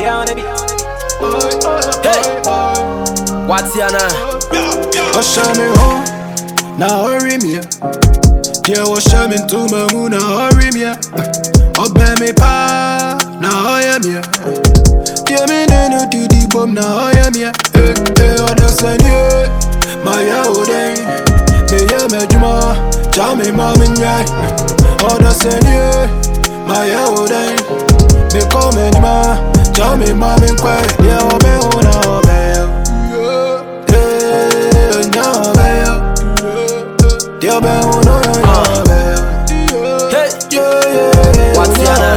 They on the. Hey, what's your name? Usher me home, now hurry me. Yeah, usher me to my moon, now hurry me. Up me pa, now I am here. Yeah, me no do the bomb, now I am here. Hey, hey, understand you, my yahoo oh, Me ya me juma, jam me mom in right. Understand you, my yahoo oh, Me come in my mi kwẹ́. Díẹ̀ ọbẹ̀ òun na ọbẹ̀ yẹ. Yeah, nya ọbẹ̀ yẹ. Díẹ̀ ọbẹ̀ òun na ọbẹ̀ yẹ. Hey. Yeah, yeah, yeah. Watiana.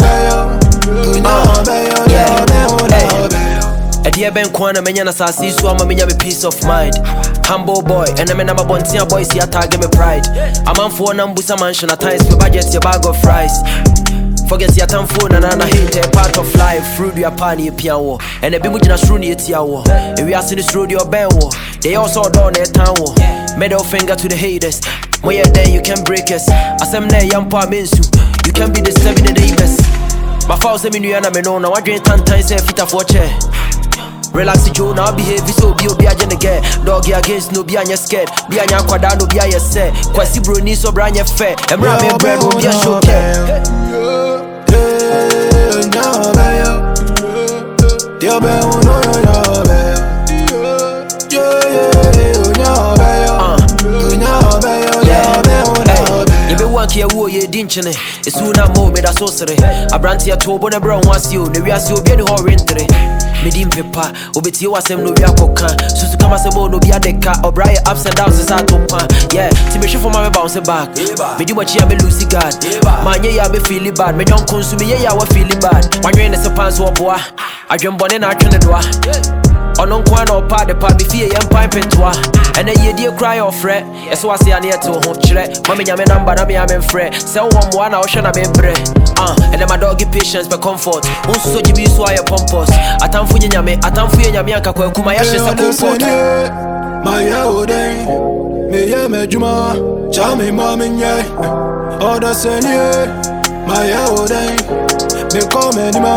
Nya ọbẹ̀ yẹ. Díẹ̀ ọbẹ̀ òun na ọbẹ̀ yẹ. ɛdeɛ bɛnkoa na mɛnya no asase yi so ama menya me peace of mind humble boy ɛnɛ me nam abɔnten boys yɛ atage me pride amanfoɔ nam busa mansion at times for budget yɛ bag of rice Forget your time phone and I hate a part of life. Fruit your pani piano. And a bit much suru ni etiawo. And we are seeing this road your ben wo. They also done a town wo. Middle finger to the haters. When you're there, you can break us. As I'm there, young pa mensu. You can be the seven and the best. My father said me new and I know now I drink ten times a fit for chair. Relax Joe now behave so be oh, obi agye ne get dog against no be anya scared be anya kwada no be anya se kwasi bro ni so bra anya fair emra me bread no be a show care yɛbɛwu anka yɛwuo yɛdi nkyene ɛsu no mo meda so sere aberanteɛ too bo no berɛ ho ase o na wiase obia ne hɔ rentere medi mpepa obɛtie w'asɛm na obi akɔka susu kama sɛ mo na obi adeka ɔbra yɛ ups and downs sɛ ato mpa yeah nti mehwe fo ma mɛbounce back medi makyi a mɛlusi guard manyɛ yɛ a mɛfeeli bad menyɔnko nso meyɛ yɛ a wafeeli bad wanwene ne sɛ pa nso ɔboa adwembɔne na atwe ne doa ɔno nko na ɔpa ade pa mefie yɛ mpa mpentoa ɛnɛ yiedie kora yɛ ɔfrɛ ɛso ase a ne yɛte wo ho kyerɛ ma menya me namba na mea memfrɛ sɛ wowɔ mmoa na wohwɛ na membrɛ uh, ɛnɛ madɔge patience bɛ comfort. Wo nso so gye bi so ayɛ pompos atamfo nyɛ nyame. Atamfo yɛ nyame anka kwaakuma yɛhye sɛ comfort. Maya odai, me ye me juma, cha me ma me nye. Oda senye, Maya me come ni ma,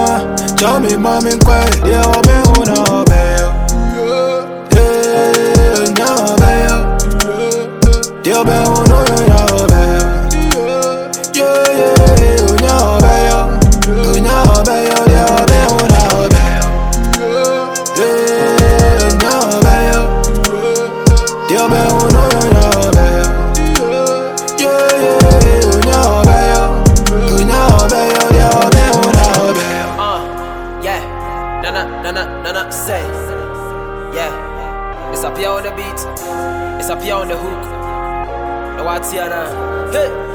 cha me ma me kwe, ye o me una be. Eh, nya be yo. Ye be una nya be. Yeah, yeah, yeah, nya be yo. Nya be yo, ye be una be. Eh, nya be yo. Dios me It's up here on the beat, it's up here on the hook. Now what's here now? Hey.